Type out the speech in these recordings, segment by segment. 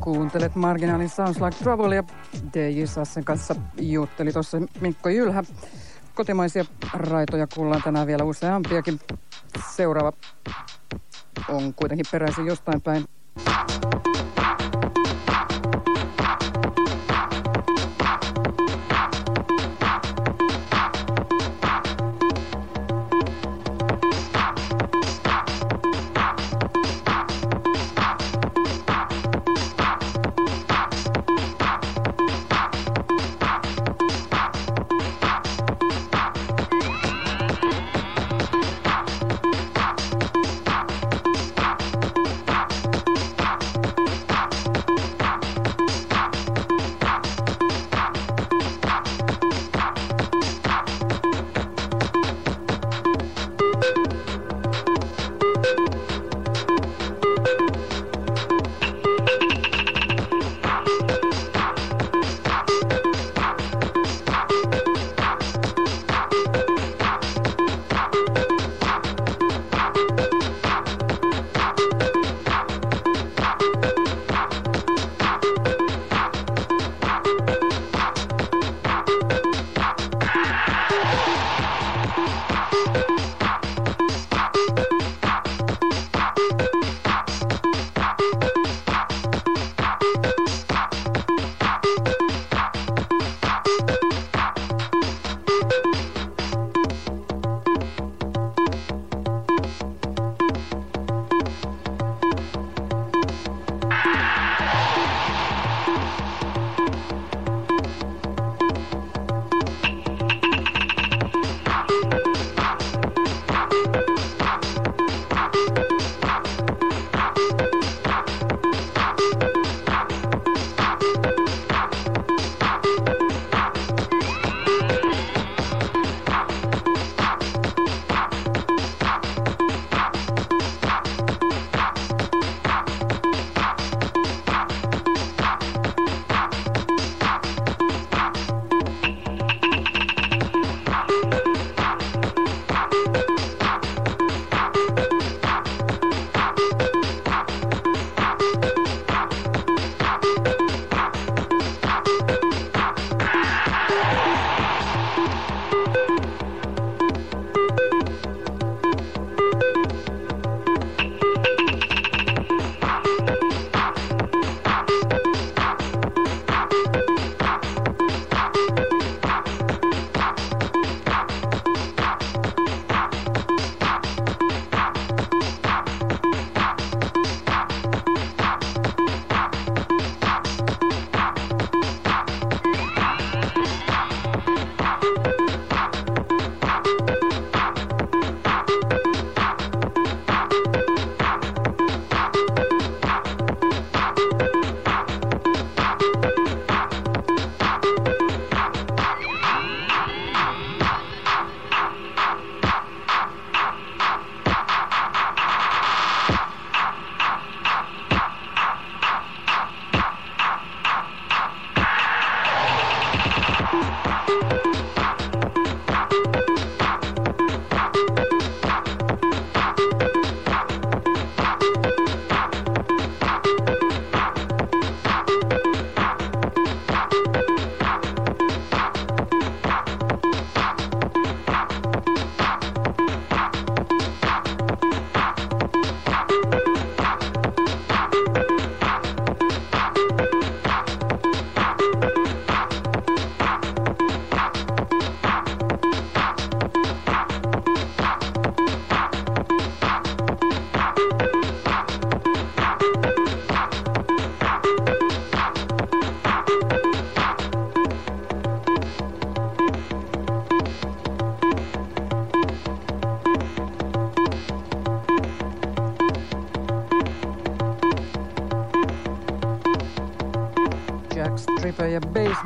Kuuntelet Marginaalin Sounds Like Trouble ja DJ Sassen kanssa jutteli tuossa Mikko Jylhä. Kotimaisia raitoja kuullaan tänään vielä useampiakin. Seuraava on kuitenkin peräisin jostain päin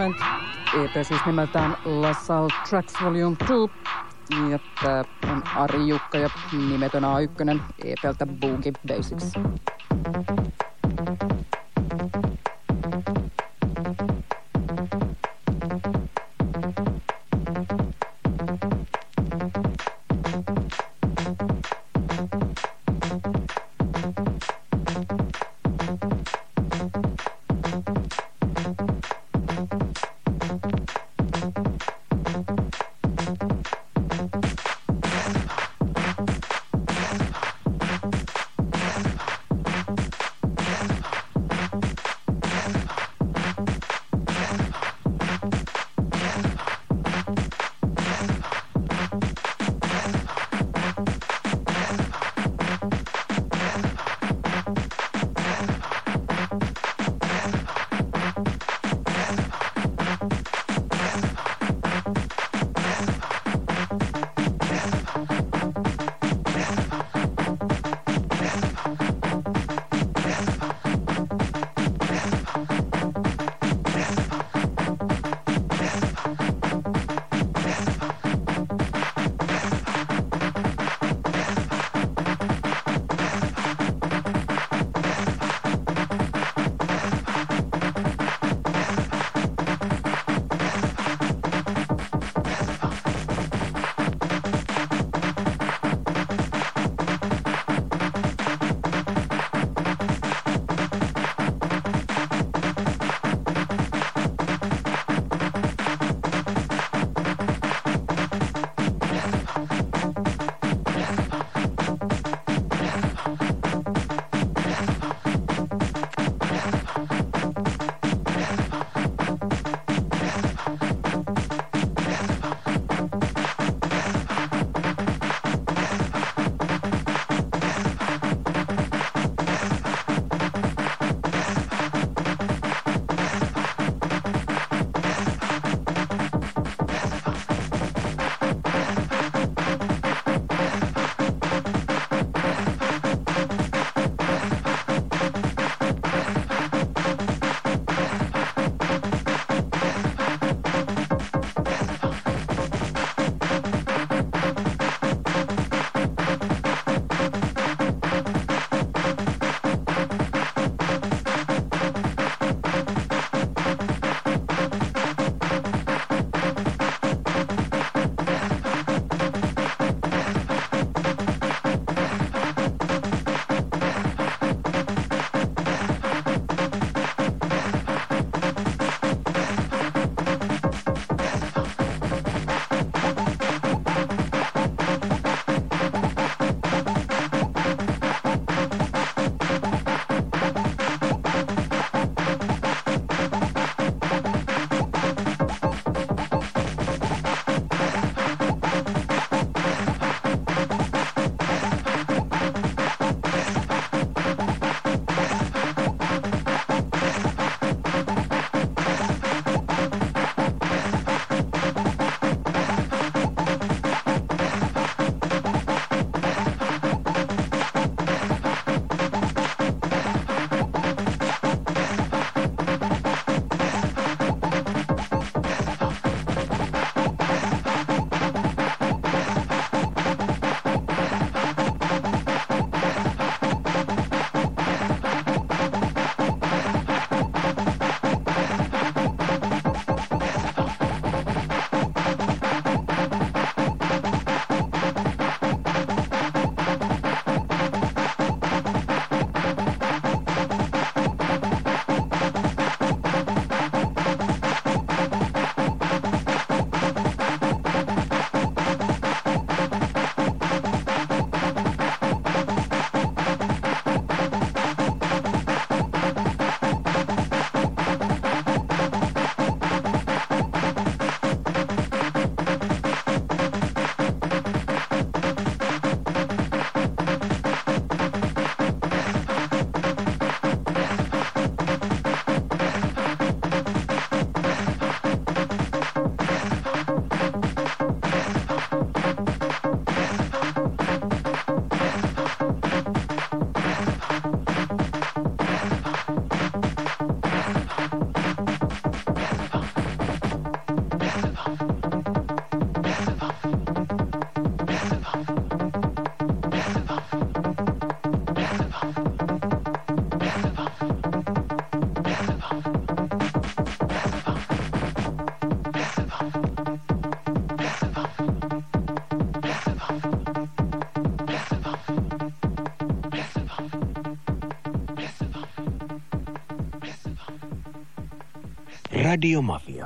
Basement. EP siis nimeltään La Salle Tracks Volume 2. Ja tää on Ari Jukka ja nimetön A1 EPltä Boogie Basics. Radio Mafia.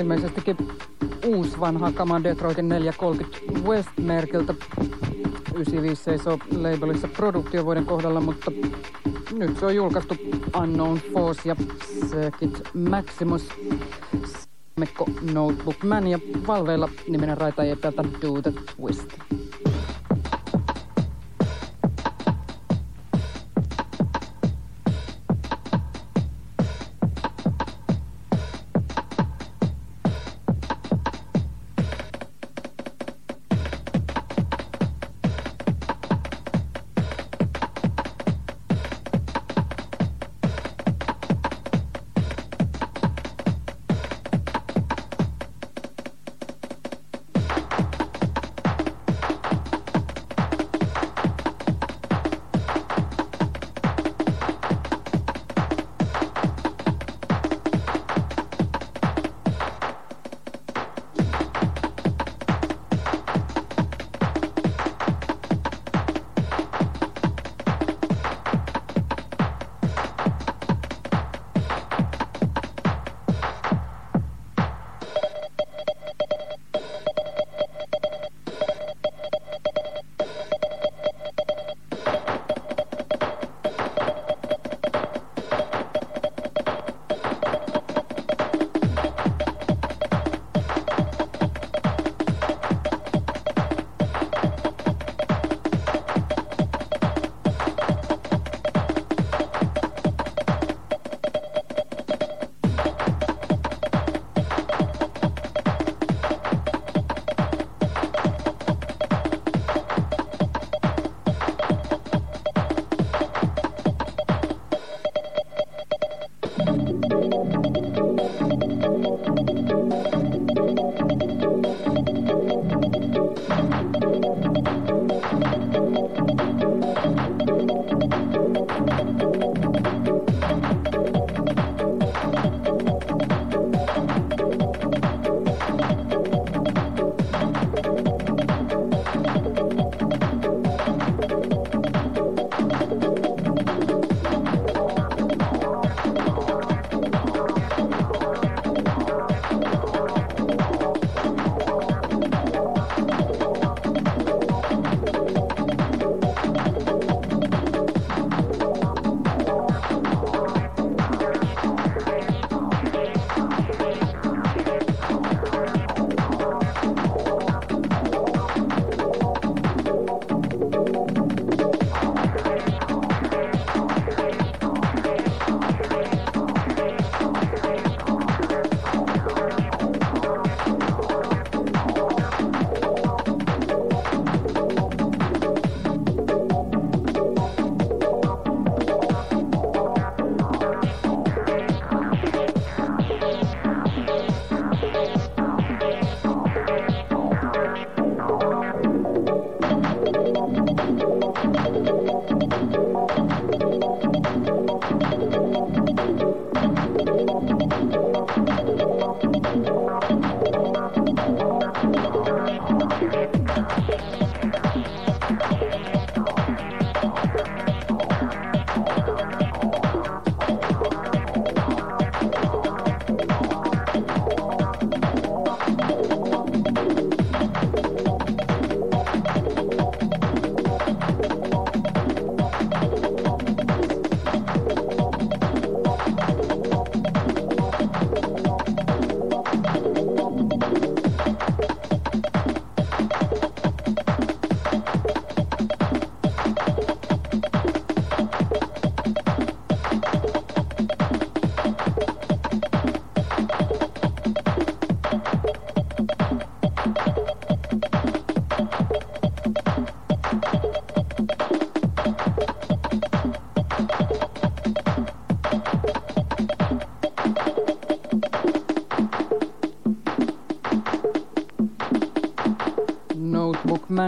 Ilmeisestikin uusi vanha kama Detroitin 430 West-merkiltä. 95 seisoo labelissa produktiovuoden kohdalla, mutta nyt se on julkaistu Unknown Force ja Circuit Maximus. Mikko Notebook Man ja Valveilla niminen raita ei Do the Twist.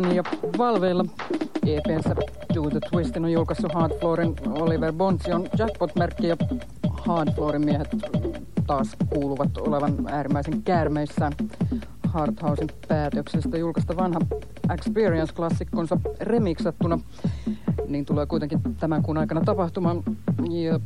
Man ja Valveilla EPnsä Do the Twistin on julkaissut Hardfloorin Oliver Bonsion Jackpot-merkki ja Hardfloorin miehet taas kuuluvat olevan äärimmäisen käärmeissään Hardhousen päätöksestä julkaista vanha Experience-klassikkonsa remiksattuna. Niin tulee kuitenkin tämän kuun aikana tapahtumaan. Ja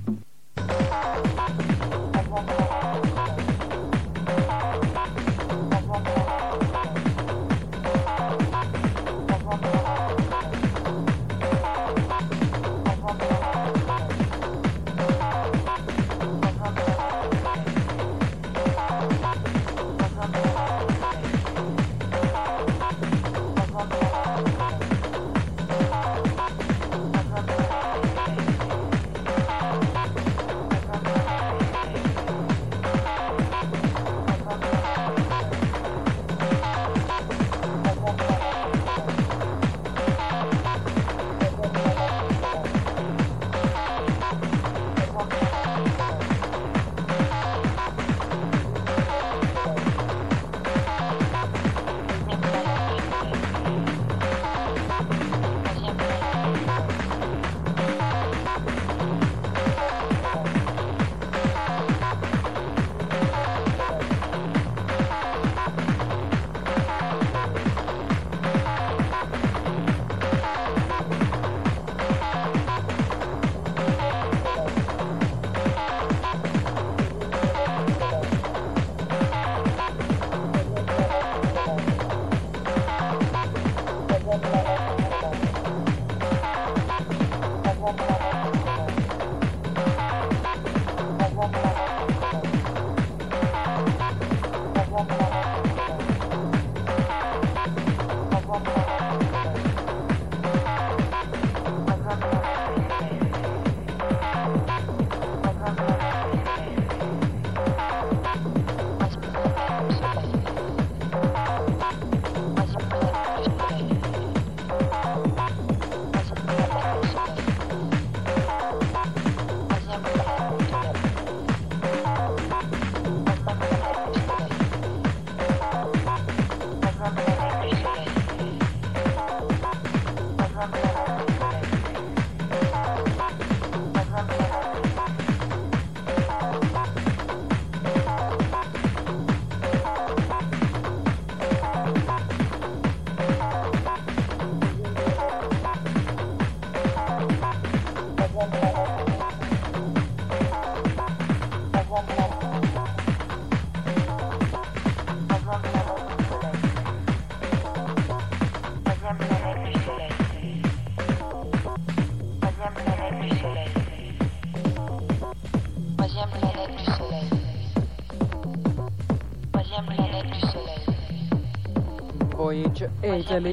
Voyage 8 eli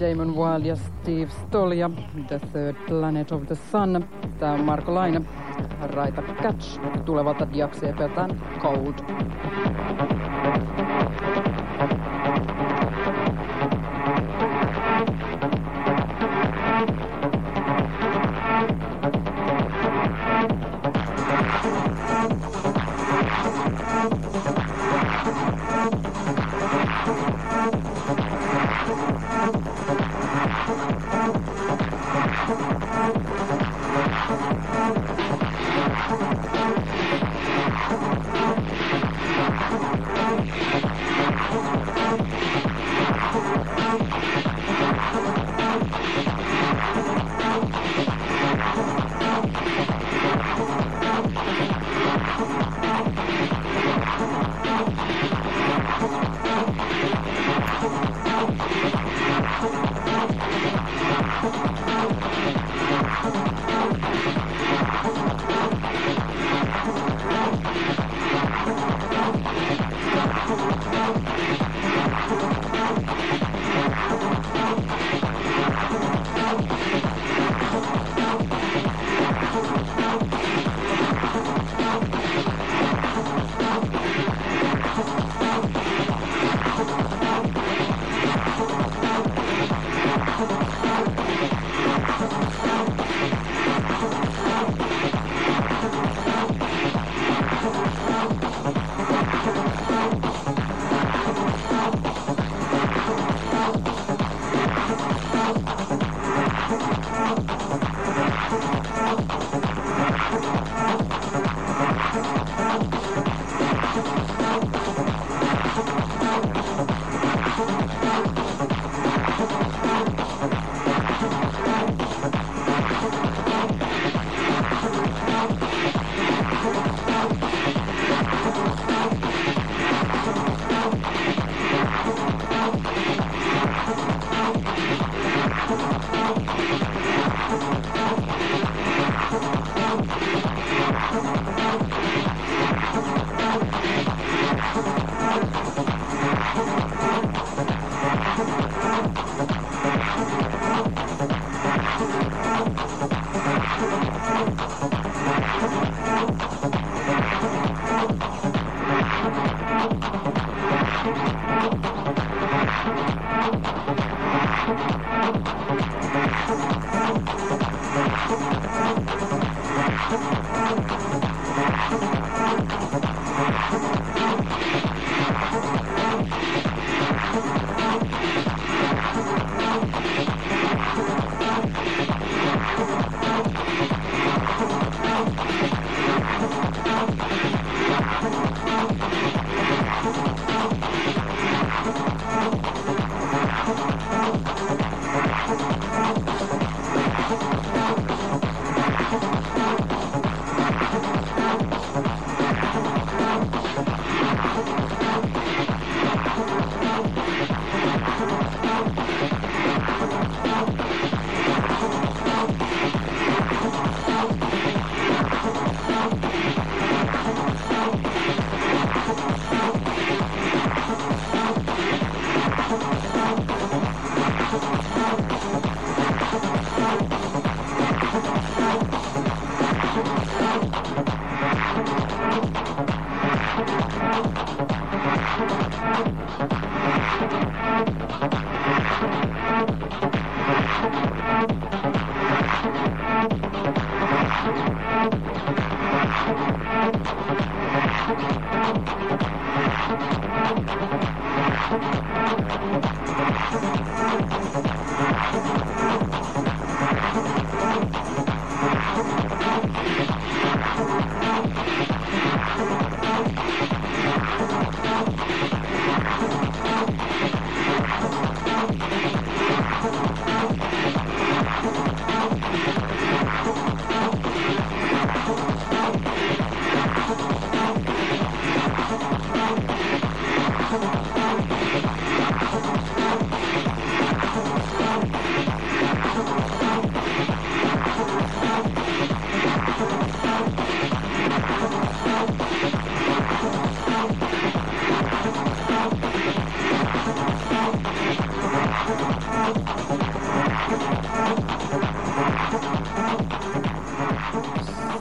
Damon Wild ja Steve Stoll ja The Third Planet of the Sun. Tämä on Marko Laine, Raita Catch, tulevalta Diaksepeltään Cold.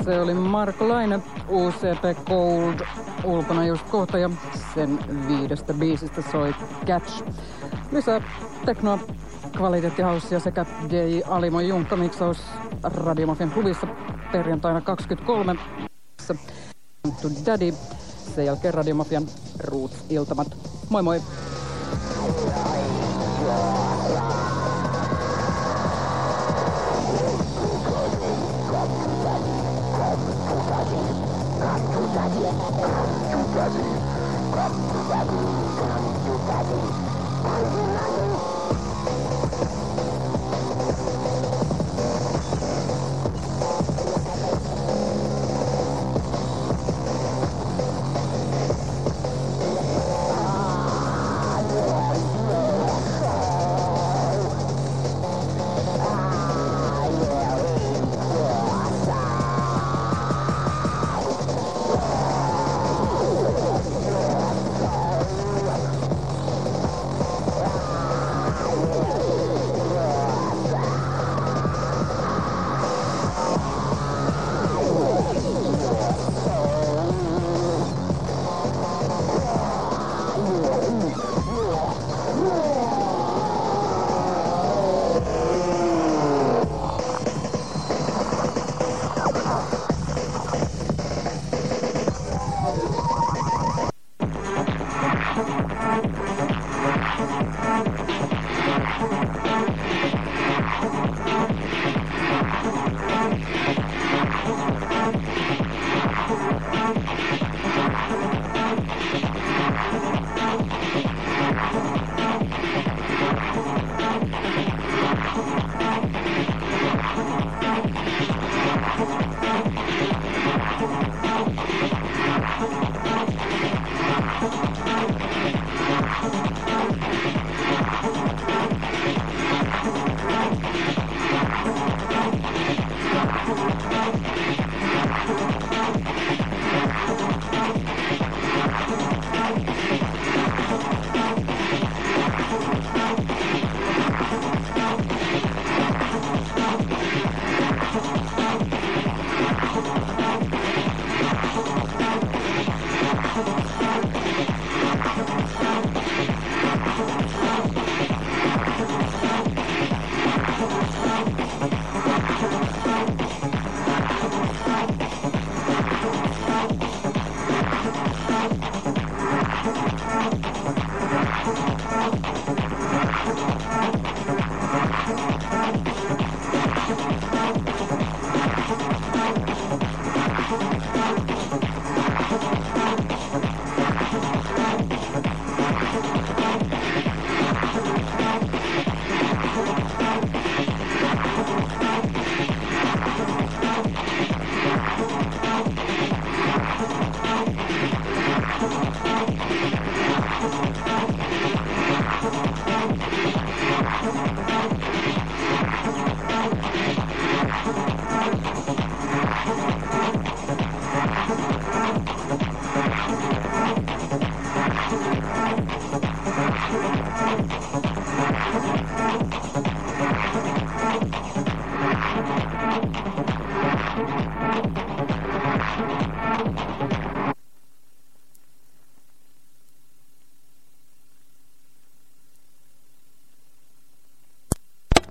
Se oli Marko Laine, UCP Gold, ulkona just kohta ja sen viidestä biisistä soi Catch. Lisää teknoa, kvaliteettihaussia sekä DJ Alimo Junkka miksaus Radiomafian klubissa perjantaina 23. To Daddy, sen jälkeen Radiomafian Roots-iltamat. Moi moi! You got it. Come to daddy. Come to daddy. Come to daddy.